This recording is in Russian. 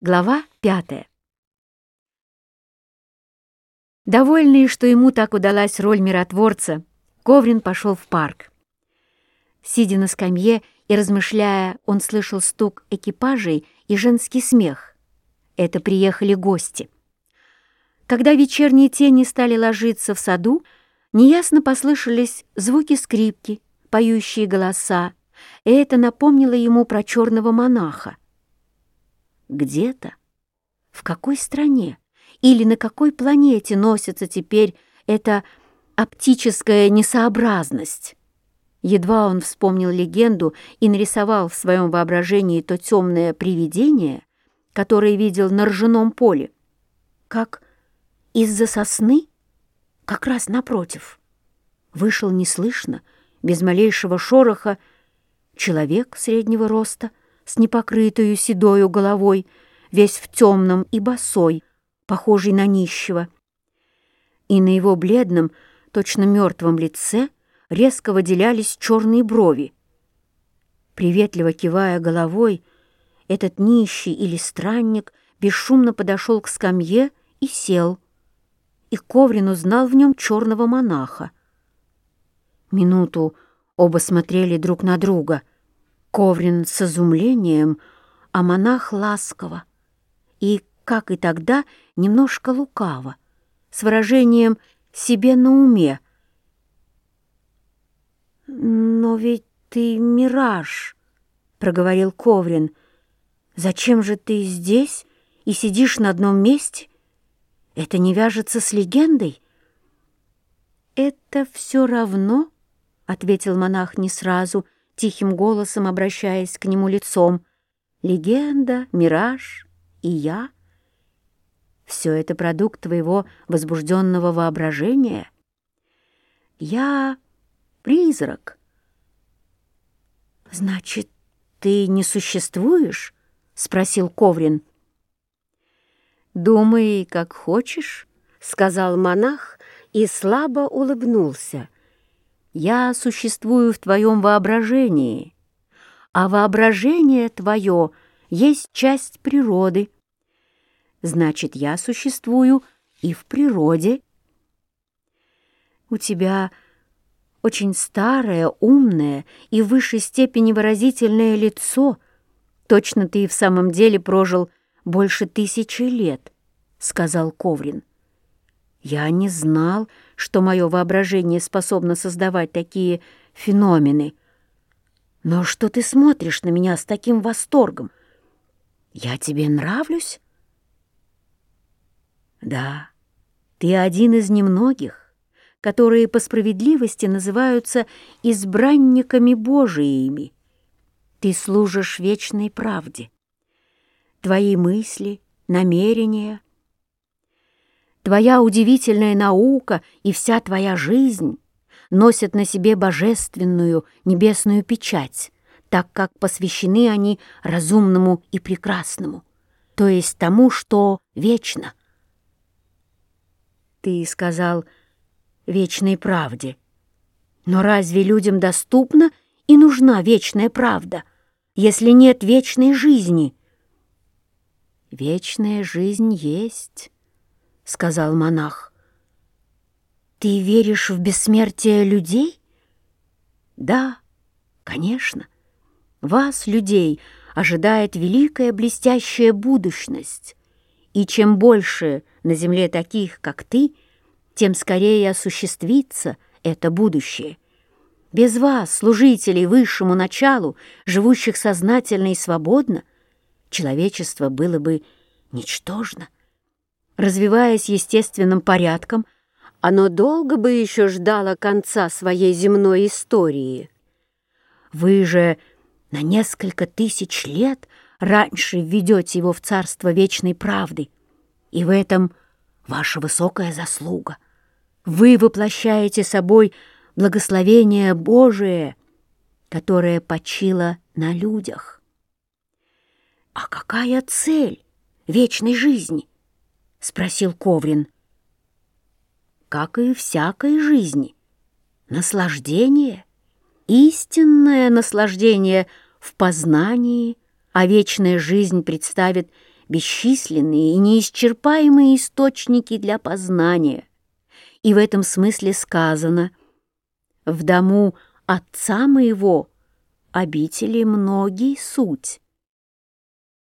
Глава пятая. Довольный, что ему так удалась роль миротворца, Коврин пошел в парк. Сидя на скамье и размышляя, он слышал стук экипажей и женский смех. Это приехали гости. Когда вечерние тени стали ложиться в саду, неясно послышались звуки скрипки, поющие голоса, и это напомнило ему про черного монаха. Где-то, в какой стране? Или на какой планете носится теперь эта оптическая несообразность? Едва он вспомнил легенду и нарисовал в своем воображении то темное привидение, которое видел на ржаном поле, как из-за сосны, как раз напротив, вышел неслышно, без малейшего шороха, человек среднего роста, с непокрытую седою головой, весь в темном и босой, похожий на нищего. И на его бледном, точно мертвом лице резко выделялись черные брови. Приветливо кивая головой, этот нищий или странник бесшумно подошел к скамье и сел. И Коврин узнал в нем черного монаха. Минуту оба смотрели друг на друга — Коврин с изумлением, а монах ласково. И, как и тогда, немножко лукаво, с выражением «себе на уме». «Но ведь ты мираж», — проговорил Коврин. «Зачем же ты здесь и сидишь на одном месте? Это не вяжется с легендой?» «Это все равно», — ответил монах не сразу, — тихим голосом обращаясь к нему лицом. «Легенда, мираж и я — все это продукт твоего возбужденного воображения. Я призрак». «Значит, ты не существуешь?» — спросил Коврин. «Думай, как хочешь», — сказал монах и слабо улыбнулся — я существую в твоем воображении, а воображение твое есть часть природы. Значит, я существую и в природе. У тебя очень старое, умное и в высшей степени выразительное лицо. Точно ты и в самом деле прожил больше тысячи лет, — сказал Коврин. Я не знал, что мое воображение способно создавать такие феномены. Но что ты смотришь на меня с таким восторгом? Я тебе нравлюсь? Да, ты один из немногих, которые по справедливости называются избранниками Божиими. Ты служишь вечной правде. Твои мысли, намерения — Твоя удивительная наука и вся твоя жизнь носят на себе божественную небесную печать, так как посвящены они разумному и прекрасному, то есть тому, что вечно. Ты сказал вечной правде. Но разве людям доступна и нужна вечная правда, если нет вечной жизни? Вечная жизнь есть, — сказал монах. «Ты веришь в бессмертие людей?» «Да, конечно. Вас, людей, ожидает великая блестящая будущность. И чем больше на земле таких, как ты, тем скорее осуществится это будущее. Без вас, служителей высшему началу, живущих сознательно и свободно, человечество было бы ничтожно. Развиваясь естественным порядком, оно долго бы еще ждало конца своей земной истории. Вы же на несколько тысяч лет раньше введете его в царство вечной правды, и в этом ваша высокая заслуга. Вы воплощаете собой благословение Божие, которое почило на людях. А какая цель вечной жизни? — спросил Коврин. «Как и всякой жизни. Наслаждение, истинное наслаждение в познании, а вечная жизнь представит бесчисленные и неисчерпаемые источники для познания. И в этом смысле сказано «В дому отца моего обители многие суть».